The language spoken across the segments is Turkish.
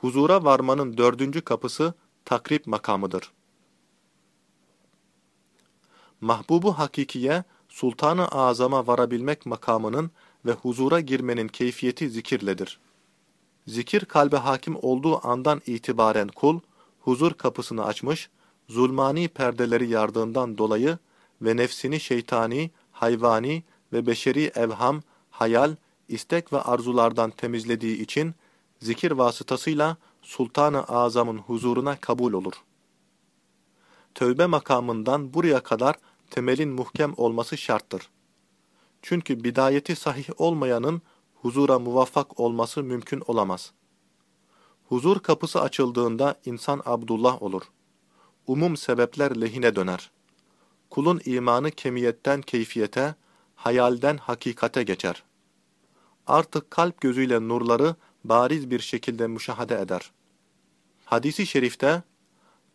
Huzura varmanın dördüncü kapısı takrib makamıdır. Mahbubu hakikiye, Sultanı Azam'a varabilmek makamının ve huzura girmenin keyfiyeti zikirledir. Zikir kalbe hakim olduğu andan itibaren kul, huzur kapısını açmış, zulmani perdeleri yardığından dolayı ve nefsini şeytani, hayvani ve beşeri evham, hayal, istek ve arzulardan temizlediği için zikir vasıtasıyla Sultan-ı Azam'ın huzuruna kabul olur. Tövbe makamından buraya kadar temelin muhkem olması şarttır. Çünkü bidayeti sahih olmayanın huzura muvaffak olması mümkün olamaz. Huzur kapısı açıldığında insan Abdullah olur. Umum sebepler lehine döner. Kulun imanı kemiyetten keyfiyete, hayalden hakikate geçer. Artık kalp gözüyle nurları bariz bir şekilde müşahede eder. Hadisi şerifte,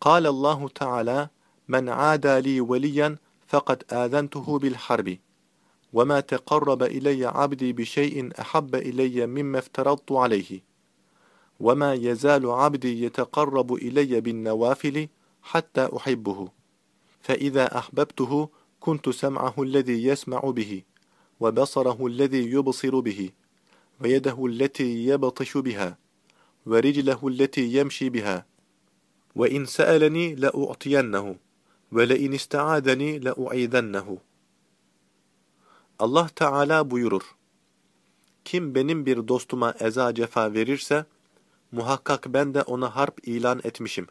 قال الله تعالى من عادى لي وليا فقد آذنته بالحرب وما تقرب إلي عبدي بشيء أحب إلي مما افترضت عليه وما يزال عبدي يتقرب إلي بالنوافل حتى أحبه فإذا أحببته كنت سمعه الذي يسمع به وبصره الذي يبصر به ويده التي يبطش بها ورجله التي يمشي بها وإن سألني لأعطينه ولئن استعاذني لأعيذنه Allah Teala buyurur. Kim benim bir dostuma eza cefa verirse, muhakkak ben de ona harp ilan etmişim.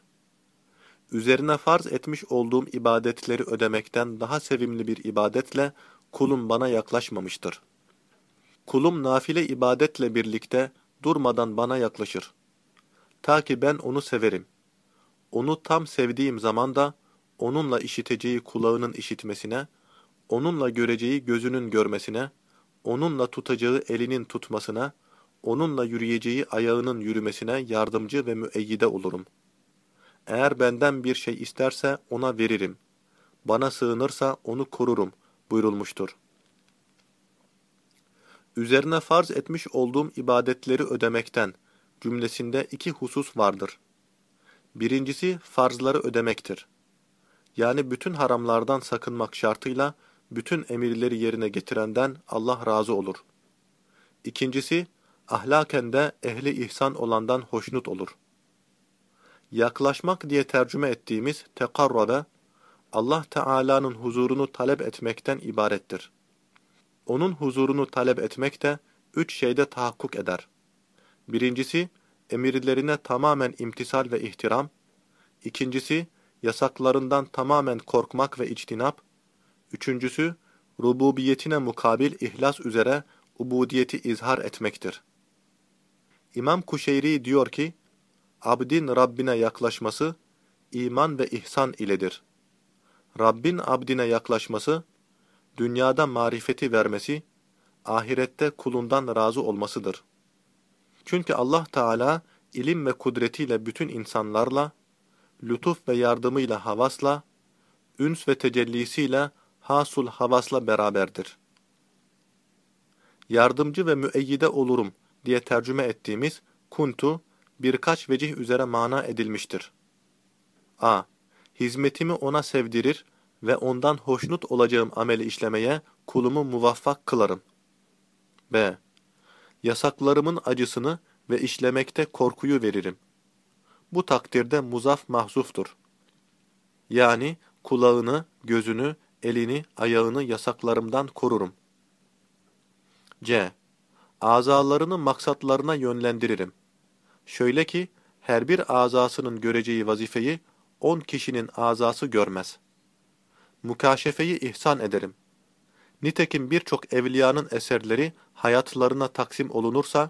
Üzerine farz etmiş olduğum ibadetleri ödemekten daha sevimli bir ibadetle kulum bana yaklaşmamıştır. Kulum nafile ibadetle birlikte durmadan bana yaklaşır. Ta ki ben onu severim. Onu tam sevdiğim zaman da onunla işiteceği kulağının işitmesine, onunla göreceği gözünün görmesine, onunla tutacağı elinin tutmasına, onunla yürüyeceği ayağının yürümesine yardımcı ve müeyyide olurum. Eğer benden bir şey isterse ona veririm. Bana sığınırsa onu korurum buyurulmuştur. Üzerine farz etmiş olduğum ibadetleri ödemekten cümlesinde iki husus vardır. Birincisi farzları ödemektir. Yani bütün haramlardan sakınmak şartıyla bütün emirleri yerine getirenden Allah razı olur. İkincisi, ahlaken de ehli ihsan olandan hoşnut olur. Yaklaşmak diye tercüme ettiğimiz tekarrabe, Allah Teala'nın huzurunu talep etmekten ibarettir. Onun huzurunu talep etmek de üç şeyde tahakkuk eder. Birincisi, emirlerine tamamen imtisal ve ihtiram. İkincisi, yasaklarından tamamen korkmak ve içtinap. Üçüncüsü, rububiyetine mukabil ihlas üzere ubudiyeti izhar etmektir. İmam Kuşeyri diyor ki, Abdin Rabbine yaklaşması, iman ve ihsan iledir. Rabbin abdine yaklaşması, dünyada marifeti vermesi, ahirette kulundan razı olmasıdır. Çünkü Allah Teala ilim ve kudretiyle bütün insanlarla, lütuf ve yardımıyla havasla, üns ve tecellisiyle hasul havasla beraberdir. Yardımcı ve müeyyide olurum diye tercüme ettiğimiz kuntu birkaç vecih üzere mana edilmiştir. a. Hizmetimi ona sevdirir ve ondan hoşnut olacağım ameli işlemeye kulumu muvaffak kılarım. b. Yasaklarımın acısını ve işlemekte korkuyu veririm. Bu takdirde muzaf mahzuftur. Yani kulağını, gözünü, elini, ayağını yasaklarımdan korurum. C. Azalarını maksatlarına yönlendiririm. Şöyle ki, her bir azasının göreceği vazifeyi on kişinin azası görmez. Mukaşefeyi ihsan ederim. Nitekim birçok evliyanın eserleri hayatlarına taksim olunursa,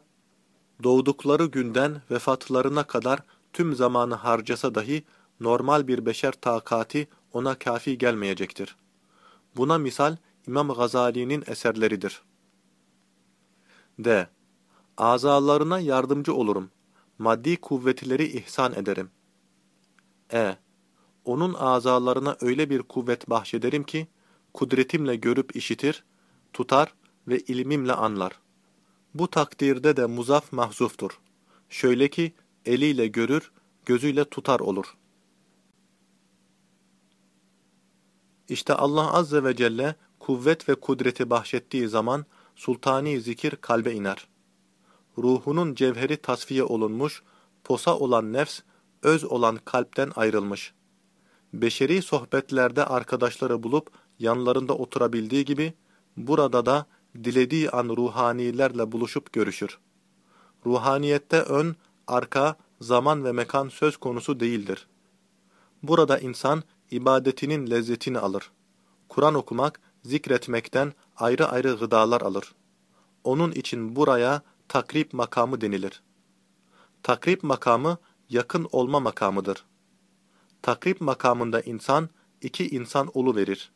doğdukları günden vefatlarına kadar tüm zamanı harcasa dahi normal bir beşer takati ona kafi gelmeyecektir. Buna misal İmam Gazali'nin eserleridir. D. Azalarına yardımcı olurum. Maddi kuvvetleri ihsan ederim. E. Onun azalarına öyle bir kuvvet bahşederim ki, kudretimle görüp işitir, tutar ve ilmimle anlar. Bu takdirde de muzaf mahzuftur. Şöyle ki, eliyle görür, gözüyle tutar olur. İşte Allah Azze ve Celle kuvvet ve kudreti bahşettiği zaman sultani zikir kalbe iner. Ruhunun cevheri tasfiye olunmuş, posa olan nefs, öz olan kalpten ayrılmış. Beşeri sohbetlerde arkadaşları bulup yanlarında oturabildiği gibi, burada da dilediği an ruhanilerle buluşup görüşür. Ruhaniyette ön, arka, zaman ve mekan söz konusu değildir. Burada insan ibadetinin lezzetini alır. Kur'an okumak, zikretmekten ayrı ayrı gıdalar alır. Onun için buraya takrib makamı denilir. Takrib makamı yakın olma makamıdır. Takrib makamında insan iki insan olu verir.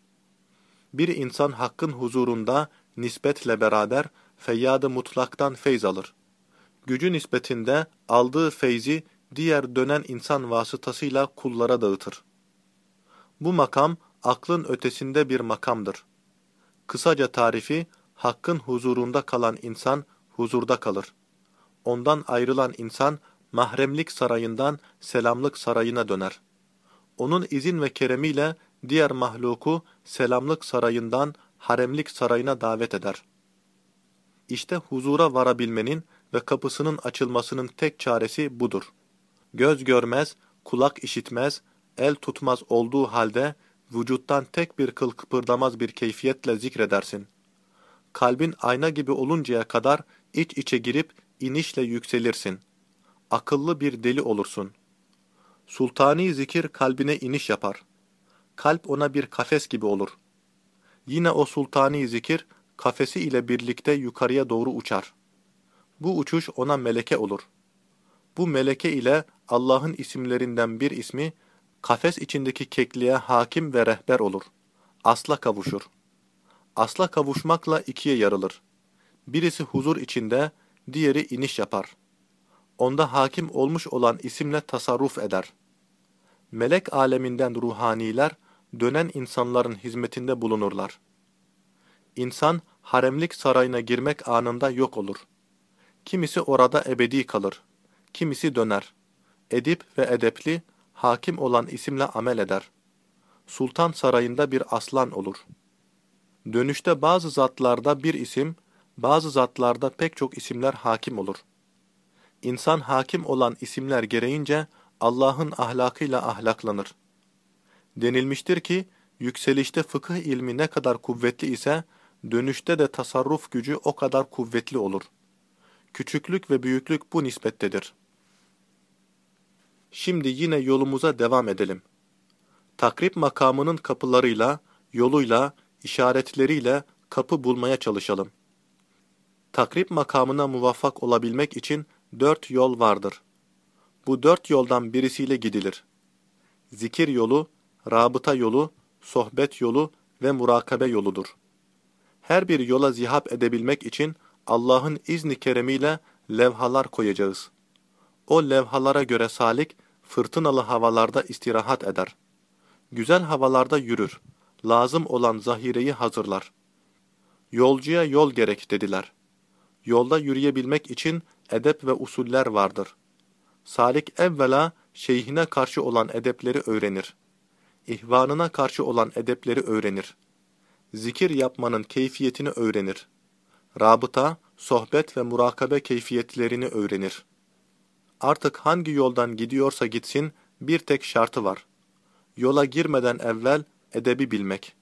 Bir insan hakkın huzurunda nispetle beraber feyyad-ı mutlaktan feyz alır. Gücü nispetinde aldığı feyzi diğer dönen insan vasıtasıyla kullara dağıtır. Bu makam aklın ötesinde bir makamdır. Kısaca tarifi, hakkın huzurunda kalan insan huzurda kalır. Ondan ayrılan insan mahremlik sarayından selamlık sarayına döner. Onun izin ve keremiyle diğer mahluku selamlık sarayından haremlik sarayına davet eder. İşte huzura varabilmenin ve kapısının açılmasının tek çaresi budur. Göz görmez, kulak işitmez, el tutmaz olduğu halde vücuttan tek bir kıl kıpırdamaz bir keyfiyetle zikredersin. Kalbin ayna gibi oluncaya kadar iç içe girip inişle yükselirsin. Akıllı bir deli olursun. Sultani zikir kalbine iniş yapar. Kalp ona bir kafes gibi olur. Yine o sultani zikir kafesi ile birlikte yukarıya doğru uçar. Bu uçuş ona meleke olur. Bu meleke ile Allah'ın isimlerinden bir ismi kafes içindeki kekliğe hakim ve rehber olur. Asla kavuşur. Asla kavuşmakla ikiye yarılır. Birisi huzur içinde, diğeri iniş yapar. Onda hakim olmuş olan isimle tasarruf eder. Melek aleminden ruhaniler, dönen insanların hizmetinde bulunurlar. İnsan, haremlik sarayına girmek anında yok olur. Kimisi orada ebedi kalır. Kimisi döner. Edip ve edepli, hakim olan isimle amel eder. Sultan sarayında bir aslan olur. Dönüşte bazı zatlarda bir isim, bazı zatlarda pek çok isimler hakim olur. İnsan hakim olan isimler gereğince Allah'ın ahlakıyla ahlaklanır. Denilmiştir ki, yükselişte fıkıh ilmi ne kadar kuvvetli ise, dönüşte de tasarruf gücü o kadar kuvvetli olur. Küçüklük ve büyüklük bu nispettedir. Şimdi yine yolumuza devam edelim. Takrib makamının kapılarıyla, yoluyla, işaretleriyle kapı bulmaya çalışalım. Takrib makamına muvaffak olabilmek için dört yol vardır. Bu dört yoldan birisiyle gidilir. Zikir yolu, rabıta yolu, sohbet yolu ve murakabe yoludur. Her bir yola zihap edebilmek için Allah'ın izni keremiyle levhalar koyacağız. O levhalara göre salik, fırtınalı havalarda istirahat eder. Güzel havalarda yürür. Lazım olan zahireyi hazırlar. Yolcuya yol gerek dediler. Yolda yürüyebilmek için edep ve usuller vardır. Salik evvela şeyhine karşı olan edepleri öğrenir. İhvanına karşı olan edepleri öğrenir. Zikir yapmanın keyfiyetini öğrenir. Rabıta, sohbet ve murakabe keyfiyetlerini öğrenir. Artık hangi yoldan gidiyorsa gitsin bir tek şartı var. Yola girmeden evvel edebi bilmek.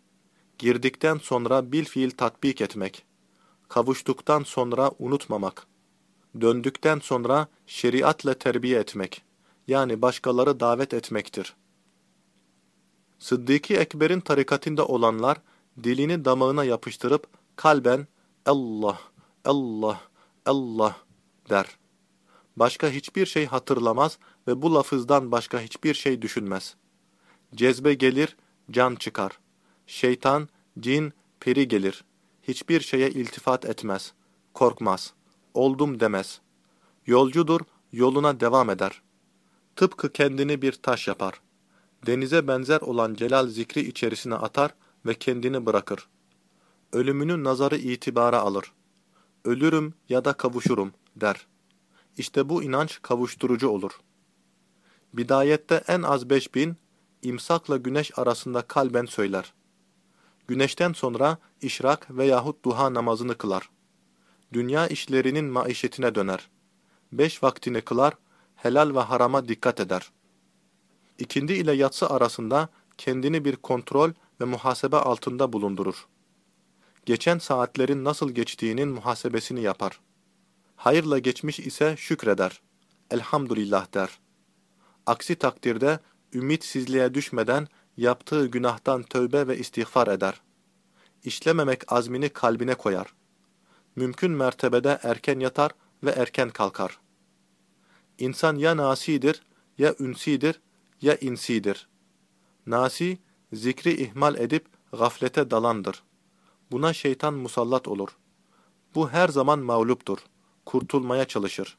Girdikten sonra bil fiil tatbik etmek. Kavuştuktan sonra unutmamak. Döndükten sonra şeriatla terbiye etmek. Yani başkaları davet etmektir. Sıddıki Ekber'in tarikatında olanlar dilini damağına yapıştırıp kalben Allah, Allah, Allah der. Başka hiçbir şey hatırlamaz ve bu lafızdan başka hiçbir şey düşünmez. Cezbe gelir, can çıkar. Şeytan, cin, peri gelir. Hiçbir şeye iltifat etmez. Korkmaz. Oldum demez. Yolcudur, yoluna devam eder. Tıpkı kendini bir taş yapar. Denize benzer olan celal zikri içerisine atar ve kendini bırakır. Ölümünü nazarı itibara alır. Ölürüm ya da kavuşurum der. İşte bu inanç kavuşturucu olur. Bidayette en az 5000, imsakla güneş arasında kalben söyler. Güneşten sonra işrak veyahut duha namazını kılar. Dünya işlerinin maişetine döner. Beş vaktini kılar, helal ve harama dikkat eder. İkindi ile yatsı arasında kendini bir kontrol ve muhasebe altında bulundurur. Geçen saatlerin nasıl geçtiğinin muhasebesini yapar. Hayırla geçmiş ise şükreder. Elhamdülillah der. Aksi takdirde ümitsizliğe düşmeden yaptığı günahtan tövbe ve istiğfar eder. İşlememek azmini kalbine koyar. Mümkün mertebede erken yatar ve erken kalkar. İnsan ya nasidir, ya ünsidir, ya insidir. Nasi, zikri ihmal edip gaflete dalandır. Buna şeytan musallat olur. Bu her zaman mağluptur. Kurtulmaya çalışır.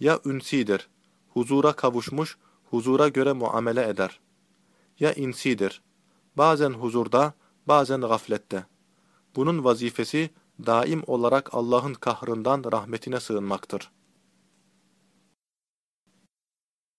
Ya ünsidir, huzura kavuşmuş, huzura göre muamele eder. Ya insidir, bazen huzurda, bazen gaflette. Bunun vazifesi daim olarak Allah'ın kahrından rahmetine sığınmaktır.